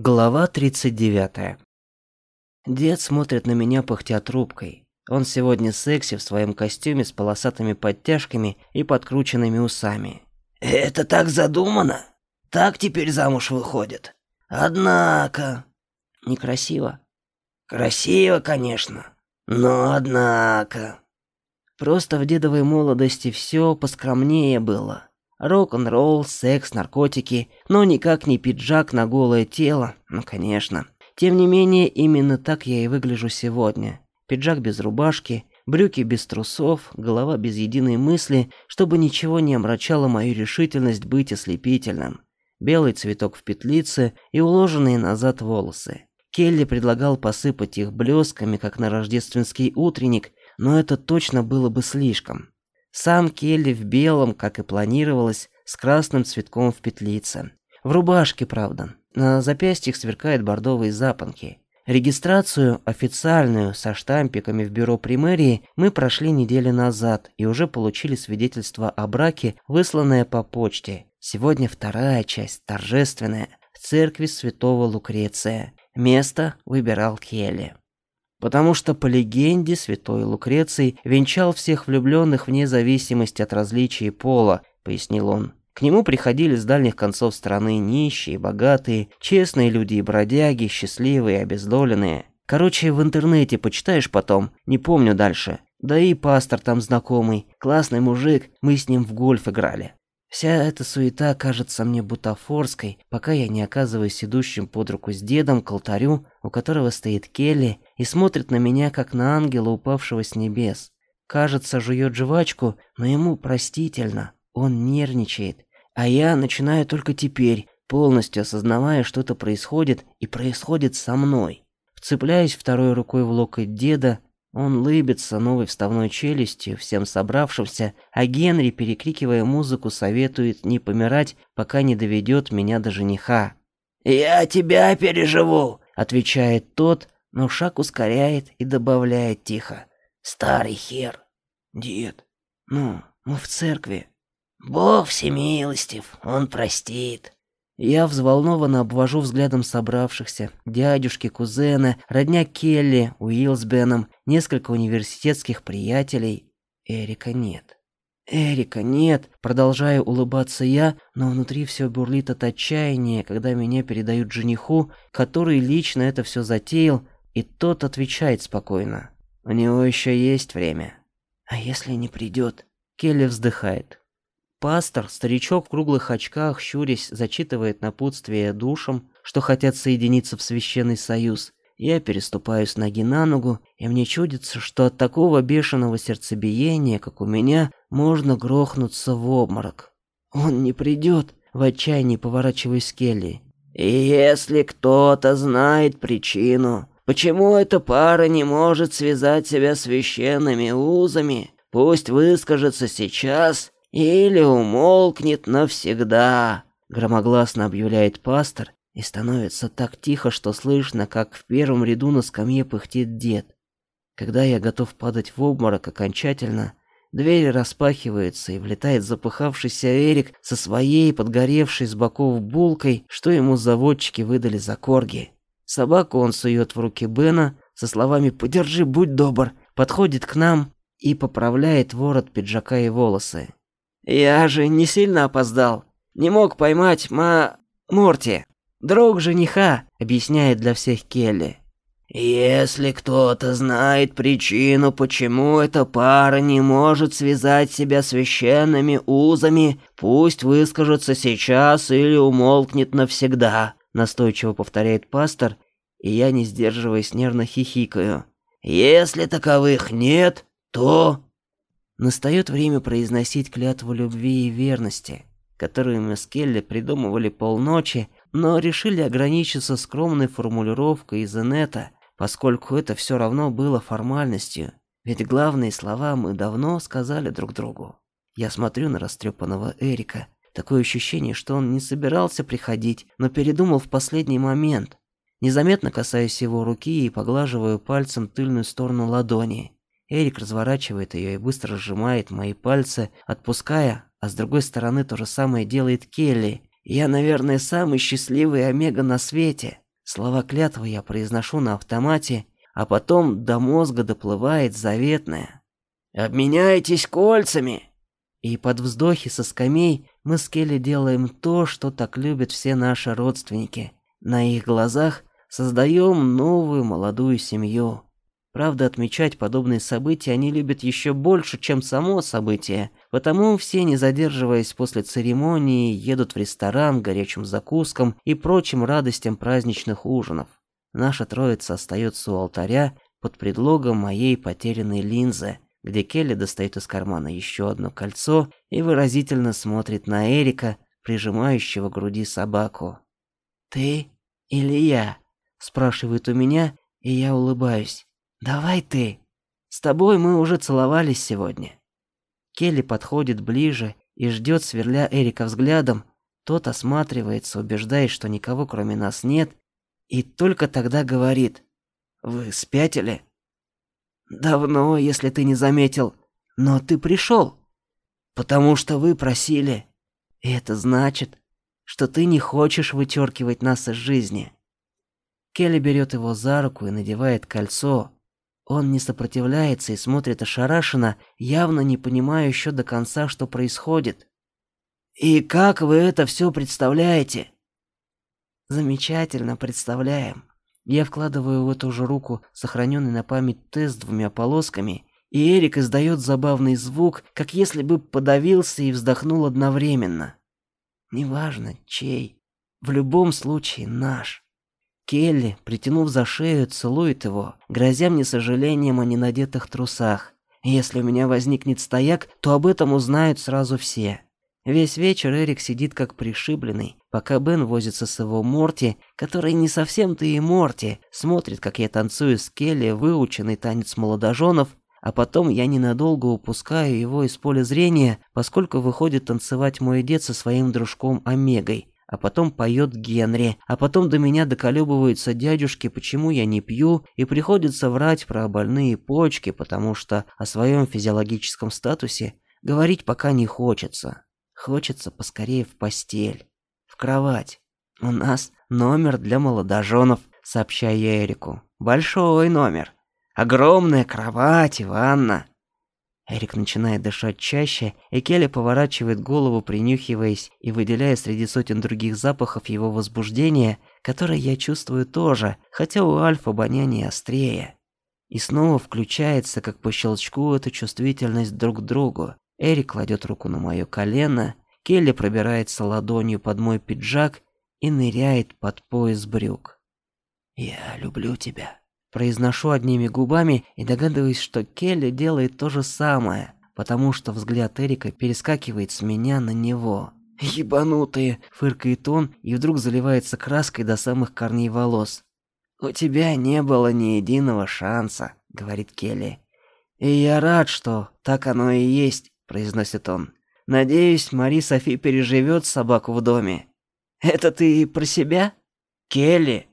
Глава 39. Дед смотрит на меня пыхтя трубкой. Он сегодня секси в своем костюме с полосатыми подтяжками и подкрученными усами. «Это так задумано? Так теперь замуж выходит? Однако...» «Некрасиво?» «Красиво, конечно, но однако...» Просто в дедовой молодости все поскромнее было. Рок-н-ролл, секс, наркотики, но никак не пиджак на голое тело, ну конечно. Тем не менее, именно так я и выгляжу сегодня. Пиджак без рубашки, брюки без трусов, голова без единой мысли, чтобы ничего не омрачало мою решительность быть ослепительным. Белый цветок в петлице и уложенные назад волосы. Келли предлагал посыпать их блесками, как на рождественский утренник, но это точно было бы слишком. Сам Келли в белом, как и планировалось, с красным цветком в петлице. В рубашке, правда. На запястьях сверкают бордовые запонки. Регистрацию официальную со штампиками в бюро примерии мы прошли неделю назад и уже получили свидетельство о браке, высланное по почте. Сегодня вторая часть, торжественная, в церкви святого Лукреция. Место выбирал Келли. Потому что по легенде святой Лукреций венчал всех влюбленных вне зависимости от различия пола, пояснил он. К нему приходили с дальних концов страны нищие, богатые, честные люди и бродяги, счастливые, обездоленные. Короче, в интернете почитаешь потом, не помню дальше. Да и пастор там знакомый, классный мужик, мы с ним в гольф играли. Вся эта суета кажется мне бутафорской, пока я не оказываюсь идущим под руку с дедом к алтарю, у которого стоит Келли и смотрит на меня, как на ангела, упавшего с небес. Кажется, жует жвачку, но ему простительно, он нервничает. А я начинаю только теперь, полностью осознавая, что это происходит и происходит со мной. Вцепляюсь второй рукой в локоть деда, он лыбится новой вставной челюстью всем собравшимся, а Генри, перекрикивая музыку, советует не помирать, пока не доведет меня до жениха. «Я тебя переживу», — отвечает тот, но шаг ускоряет и добавляет тихо. «Старый хер». «Дед, ну, мы в церкви». «Бог всемилостив, он простит». Я взволнованно обвожу взглядом собравшихся. Дядюшки, кузены, родня Келли, Уилл с Беном, несколько университетских приятелей. Эрика нет. Эрика нет. Продолжаю улыбаться я, но внутри все бурлит от отчаяния, когда меня передают жениху, который лично это все затеял, и тот отвечает спокойно. У него еще есть время. А если не придет? Келли вздыхает. Пастор, старичок в круглых очках, щурясь, зачитывает напутствие душам, что хотят соединиться в священный союз. Я переступаю с ноги на ногу, и мне чудится, что от такого бешеного сердцебиения, как у меня, можно грохнуться в обморок. Он не придет, в отчаянии поворачиваясь к Келли. И если кто-то знает причину, почему эта пара не может связать себя священными узами, пусть выскажется сейчас или умолкнет навсегда, громогласно объявляет пастор, и становится так тихо, что слышно, как в первом ряду на скамье пыхтит дед. Когда я готов падать в обморок окончательно, дверь распахивается и влетает запыхавшийся Эрик со своей подгоревшей с боков булкой, что ему заводчики выдали за корги. Собаку он сует в руки Бена со словами «Подержи, будь добр», подходит к нам и поправляет ворот пиджака и волосы. Я же не сильно опоздал. Не мог поймать ма... Морти. Друг жениха, объясняет для всех Келли. Если кто-то знает причину, почему эта пара не может связать себя священными узами, пусть выскажется сейчас или умолкнет навсегда, настойчиво повторяет пастор, и я, не сдерживаясь, нервно хихикаю. Если таковых нет, то Настает время произносить клятву любви и верности, которую мы с Келли придумывали полночи, но решили ограничиться скромной формулировкой из инета, поскольку это все равно было формальностью, ведь главные слова мы давно сказали друг другу. Я смотрю на растрепанного Эрика. Такое ощущение, что он не собирался приходить, но передумал в последний момент. Незаметно касаюсь его руки и поглаживаю пальцем тыльную сторону ладони. Эрик разворачивает ее и быстро сжимает мои пальцы, отпуская, а с другой стороны то же самое делает Келли. Я, наверное, самый счастливый Омега на свете. Слова клятвы я произношу на автомате, а потом до мозга доплывает заветное. «Обменяйтесь кольцами!» И под вздохи со скамей мы с Келли делаем то, что так любят все наши родственники. На их глазах создаем новую молодую семью. Правда, отмечать подобные события они любят еще больше, чем само событие, потому все, не задерживаясь после церемонии, едут в ресторан, горячим закускам и прочим радостям праздничных ужинов. Наша троица остается у алтаря под предлогом моей потерянной линзы, где Келли достает из кармана еще одно кольцо и выразительно смотрит на Эрика, прижимающего к груди собаку. «Ты или я?» – спрашивает у меня, и я улыбаюсь. «Давай ты. С тобой мы уже целовались сегодня». Келли подходит ближе и ждет, сверля Эрика взглядом. Тот осматривается, убеждаясь, что никого кроме нас нет, и только тогда говорит. «Вы спятили?» Давно, если ты не заметил. Но ты пришел, потому что вы просили. И это значит, что ты не хочешь вычеркивать нас из жизни. Келли берет его за руку и надевает кольцо. Он не сопротивляется и смотрит ошарашенно, явно не понимая еще до конца, что происходит. И как вы это все представляете? Замечательно представляем. Я вкладываю в эту же руку сохраненный на память тест двумя полосками, и Эрик издает забавный звук, как если бы подавился и вздохнул одновременно. Неважно, чей. В любом случае наш. Келли, притянув за шею, целует его, грозя мне сожалением о ненадетых трусах. Если у меня возникнет стояк, то об этом узнают сразу все. Весь вечер Эрик сидит как пришибленный, пока Бен возится с его Морти, который не совсем-то и Морти, смотрит, как я танцую с Келли выученный танец молодоженов, а потом я ненадолго упускаю его из поля зрения, поскольку выходит танцевать мой дед со своим дружком Омегой, а потом поет Генри, а потом до меня доколебываются дядюшки, почему я не пью, и приходится врать про больные почки, потому что о своем физиологическом статусе говорить пока не хочется. Хочется поскорее в постель, кровать. У нас номер для молодоженов, сообщаю Эрику. Большой номер. Огромная кровать и ванна. Эрик начинает дышать чаще, и Келли поворачивает голову, принюхиваясь и выделяя среди сотен других запахов его возбуждения, которое я чувствую тоже, хотя у Альфа обоняние острее. И снова включается, как по щелчку, эта чувствительность друг к другу. Эрик кладет руку на мое колено, Келли пробирается ладонью под мой пиджак и ныряет под пояс брюк. «Я люблю тебя», – произношу одними губами и догадываюсь, что Келли делает то же самое, потому что взгляд Эрика перескакивает с меня на него. «Ебанутые!» – фыркает он и вдруг заливается краской до самых корней волос. «У тебя не было ни единого шанса», — говорит Келли. «И я рад, что так оно и есть произносит он. Надеюсь, Мари Софи переживет собаку в доме. Это ты про себя? Келли,